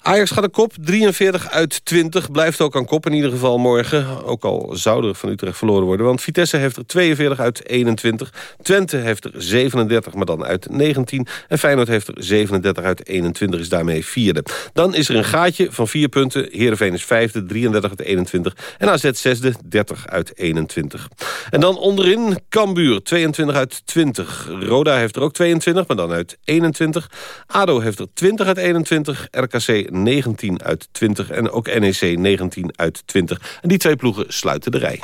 Ajax gaat de kop, 43 uit 20. Blijft ook aan kop in ieder geval morgen. Ook al zou er van Utrecht verloren worden. Want Vitesse heeft er 42 uit 21. Twente heeft er 37, maar dan uit 19. En Feyenoord heeft er 37 uit 21, is daarmee vierde. Dan is er een gaatje van 4 punten. Heerenveen is vijfde, 33 uit 21. En AZ zesde, 30 uit 21. En dan onderin Cambuur, 22 uit 20. Roda heeft er ook 22, maar dan uit 21. ADO heeft er 20 uit 21. RKC 19 uit 20 en ook NEC 19 uit 20. En die twee ploegen sluiten de rij.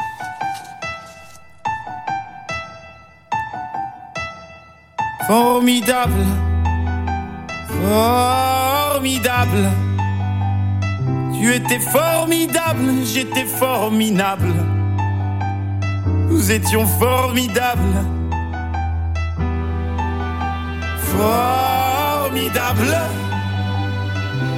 Formidable. formidable. Tu étais formidable, j'étais formidable. Nous étions formidables. Formidable.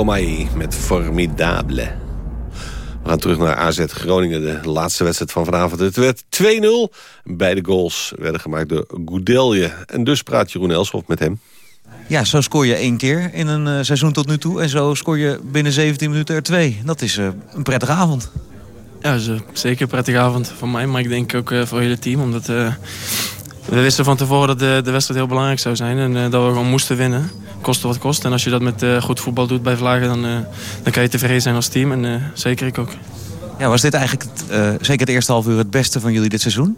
Stromae met Formidable. We gaan terug naar AZ Groningen, de laatste wedstrijd van vanavond. Het werd 2-0. Beide goals werden gemaakt door Goudelje. En dus praat Jeroen Elshoff met hem. Ja, zo scoor je één keer in een eh, seizoen tot nu toe. En zo scoor je binnen 17 minuten er twee. Dat is eh, een prettige avond. Ja, is, zeker een prettige avond voor mij. Maar ik denk ook eh, voor het hele team. Omdat eh, we wisten van tevoren dat de, de wedstrijd heel belangrijk zou zijn. En eh, dat we gewoon moesten winnen. Koste wat kost. En als je dat met eh, goed voetbal doet bij Vlagen, dan, eh, dan kan je tevreden zijn als team. En eh, zeker ik ook. Ja, was dit eigenlijk het, zeker het eerste half uur het beste van jullie dit seizoen?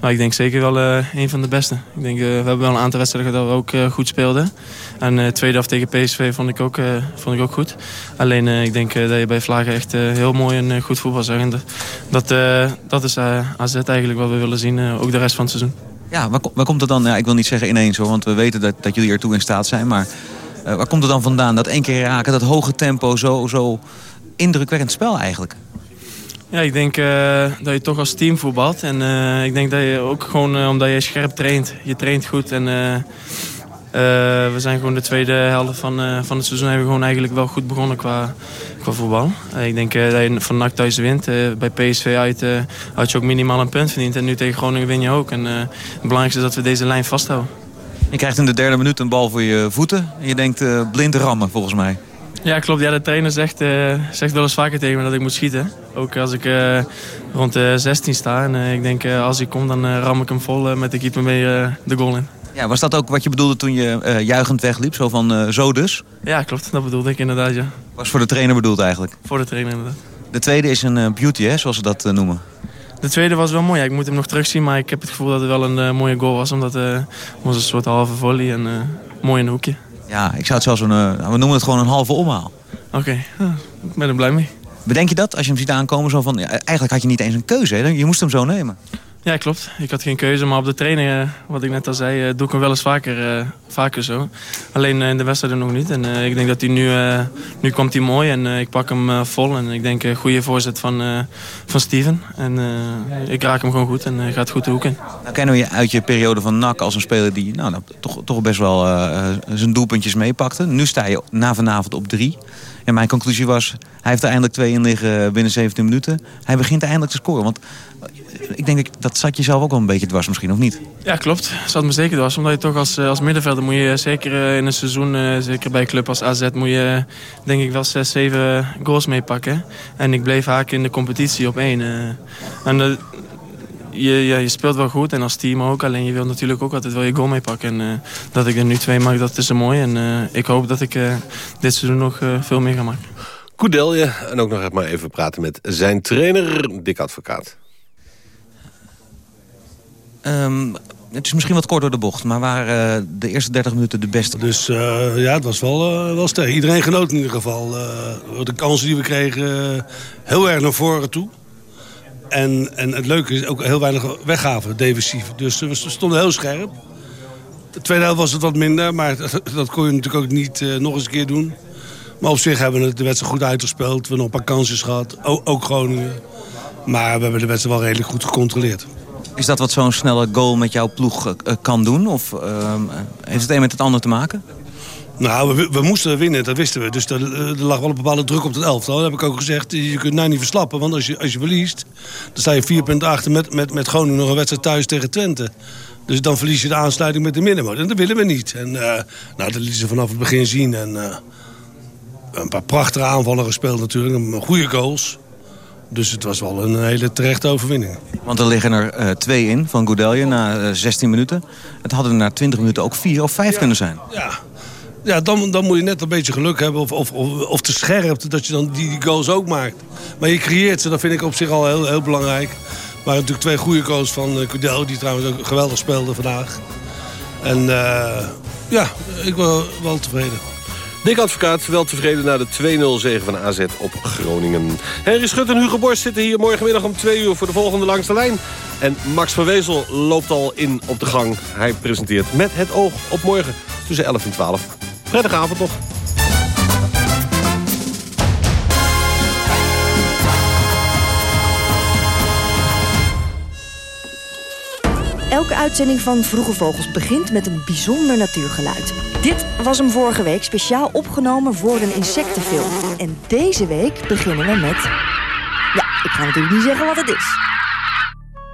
Maar ik denk zeker wel een van de beste. Ik denk, we hebben wel een aantal wedstrijden dat we ook goed speelden. En de tweede af tegen PSV vond ik ook, vond ik ook goed. Alleen ik denk dat je bij Vlagen echt heel mooi en goed voetbal zag. En dat, dat, dat is AZ eigenlijk wat we willen zien, ook de rest van het seizoen. Ja, waar, waar komt het dan? Ja, ik wil niet zeggen ineens hoor, want we weten dat, dat jullie ertoe in staat zijn. Maar eh, waar komt het dan vandaan? Dat één keer raken, dat hoge tempo, zo, zo indrukwekkend spel eigenlijk. Ja, ik denk eh, dat je toch als team voetbalt. En eh, ik denk dat je ook gewoon omdat je scherp traint. Je traint goed en we zijn gewoon de tweede helft van, eh, van het seizoen hebben we gewoon eigenlijk wel goed begonnen qua, qua voetbal. Eh, ik denk eh, dat je van NAC thuis wint. Eh, bij PSV uit eh, had je ook minimaal een punt verdiend. En nu tegen Groningen win je ook. En eh, het belangrijkste is dat we deze lijn vasthouden. Je krijgt in de derde minuut een bal voor je voeten. En je denkt eh, blind rammen volgens mij. Ja, klopt. Ja, de trainer zegt, eh, zegt wel eens vaker tegen me dat ik moet schieten. Ook als ik eh, rond de 16 sta. En eh, ik denk, eh, als ik kom, dan eh, ram ik hem vol eh, met de keeper mee eh, de goal in. Ja, was dat ook wat je bedoelde toen je eh, juichend wegliep? Zo van, eh, zo dus? Ja, klopt. Dat bedoelde ik inderdaad, ja. Was voor de trainer bedoeld eigenlijk? Voor de trainer inderdaad. De tweede is een eh, beauty, hè, zoals ze dat noemen. De tweede was wel mooi. Ja, ik moet hem nog terugzien, maar ik heb het gevoel dat het wel een mooie goal was. Omdat het was een soort halve volley en mooi in een hoekje. Ja, ik zou het zelfs een, eh, we noemen het gewoon een halve omhaal. Oké, ja, ik ben er blij mee. Bedenk je dat als je hem ziet aankomen? Zo van, ja, eigenlijk had je niet eens een keuze, hè? je moest hem zo nemen. Ja, klopt. Ik had geen keuze, maar op de training, eh, wat ik net al zei, eh, doe ik hem wel eens vaker, eh, vaker zo. Alleen in de wedstrijden nog niet. En ik denk dat hij nu, eh, nu komt hij mooi en ik pak hem vol. En ik denk een goede voorzet van, van Steven. En ik raak hem gewoon goed en gaat goed de hoek in. Nou kennen we je uit je periode van NAC als een speler die nou, nou, toch, toch best wel zijn doelpuntjes meepakte. Nu sta je na vanavond op drie. En mijn conclusie was, hij heeft er eindelijk twee in liggen binnen 17 minuten. Hij begint eindelijk te scoren. Want eh, ik denk dat dat zat je zelf ook wel een beetje dwars misschien, of niet? Ja, klopt. Zat me zeker dwars. Omdat je toch als, eh, als middenvelder moet je zeker eh, in een seizoen, eh, zeker bij een club als AZ, moet je eh, denk ik wel 6, 7 goals meepakken. En ik bleef haak in de competitie op één. eh. en eh, je, ja, je speelt wel goed en als team ook. Alleen je wilt natuurlijk ook altijd wel je goal meepakken. En eh, dat ik er nu twee maak, dat is er mooi. En eh, ik hoop dat ik eh, dit seizoen nog eh, veel meer ga maken. Koedelje. En ook nog even maar even praten met zijn trainer, Dick Advocaat. Ehm, het is misschien wat kort door de bocht, maar waren eh, de eerste 30 minuten de beste? Dus eh, ja, het was wel, eh, wel sterk. Iedereen genoot in ieder geval. eh, de kansen die we kregen, heel erg naar voren toe. En, en het leuke is ook heel weinig weggaven, defensief. Dus we stonden heel scherp. De tweede helft was het wat minder, maar dat, kon je natuurlijk ook niet eh, nog eens een keer doen. Maar op zich hebben we de wedstrijd goed uitgespeeld. We hebben nog een paar kansjes gehad, ook Groningen. Maar we hebben de wedstrijd wel redelijk goed gecontroleerd. Is dat wat zo'n snelle goal met jouw ploeg eh, kan doen? Of ehm, heeft het een met het ander te maken? Nou, we, we moesten winnen, dat wisten we. Dus er, er lag wel een bepaalde druk op het elftal. Dat heb ik ook gezegd. Je kunt nou niet verslappen, want als je, als je verliest... dan sta je vier punten achter met, met, met Groningen nog een wedstrijd thuis tegen Twente. Dus dan verlies je de aansluiting met de middenmoot. En dat willen we niet. En eh, nou, dat lieten ze vanaf het begin zien. En eh, een paar prachtige aanvallen gespeeld natuurlijk. Goede goals. Dus het was wel een hele terechte overwinning. Want er liggen er eh, twee in van Goudelje na eh, 16 minuten. Het hadden er na 20 minuten ook vier of vijf kunnen zijn. Ja, ja dan, dan moet je net een beetje geluk hebben of, of, of, te scherp dat je dan die, goals ook maakt. Maar je creëert ze, dat vind ik op zich al heel, heel belangrijk. Waren natuurlijk twee goede goals van Kudel, die trouwens ook geweldig speelde vandaag. En eh, ja, ik ben wel tevreden. Dick Advocaat, wel tevreden na de 2-0 zege van AZ op Groningen. Henry Schut en Hugo Borst zitten hier morgenmiddag om 2 uur voor de volgende Langs de Lijn. En Max van Wezel loopt al in op de gang. Hij presenteert met het oog op morgen tussen 11 en 12. Prettige avond nog. Elke uitzending van Vroege Vogels begint met een bijzonder natuurgeluid. Dit was hem vorige week speciaal opgenomen voor een insectenfilm. En deze week beginnen we met... Ja, ik ga natuurlijk niet zeggen wat het is.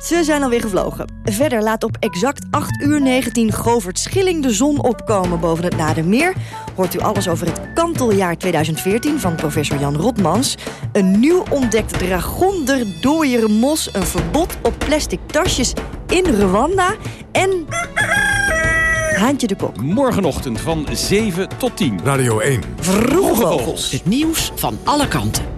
Ze zijn alweer gevlogen. Verder laat op exact 8 uur 19 Govert Schilling de zon opkomen boven het Nadermeer. Hoort u alles over het kanteljaar 2014 van professor Jan Rotmans. Een nieuw ontdekt dragonderdooiermos. Een verbod op plastic tasjes in Rwanda. En... Haantje de Kok. Morgenochtend van 7 tot 10. Radio 1. Vroege Vogels. Het nieuws van alle kanten.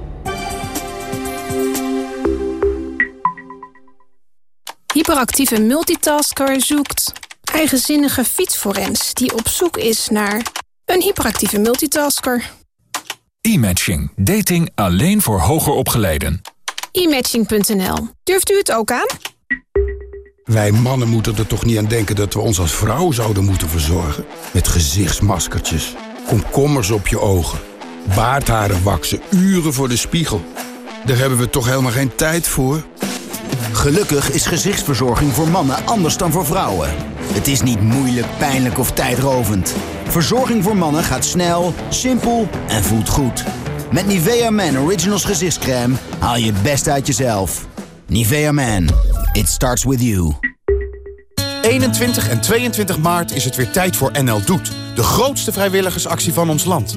Hyperactieve multitasker zoekt eigenzinnige fietsforens die op zoek is naar een hyperactieve multitasker. E-matching. Dating alleen voor hoger opgeleiden. E-matching.nl. Durft u het ook aan? Wij mannen moeten er toch niet aan denken dat we ons als vrouw zouden moeten verzorgen? Met gezichtsmaskertjes, komkommers op je ogen, baardharen waksen, uren voor de spiegel. Daar hebben we toch helemaal geen tijd voor? Gelukkig is gezichtsverzorging voor mannen anders dan voor vrouwen. Het is niet moeilijk, pijnlijk of tijdrovend. Verzorging voor mannen gaat snel, simpel en voelt goed. Met Nivea Man Originals gezichtscrème haal je het best uit jezelf. Nivea Man, it starts with you. 21 en 22 maart is het weer tijd voor NL Doet. De grootste vrijwilligersactie van ons land.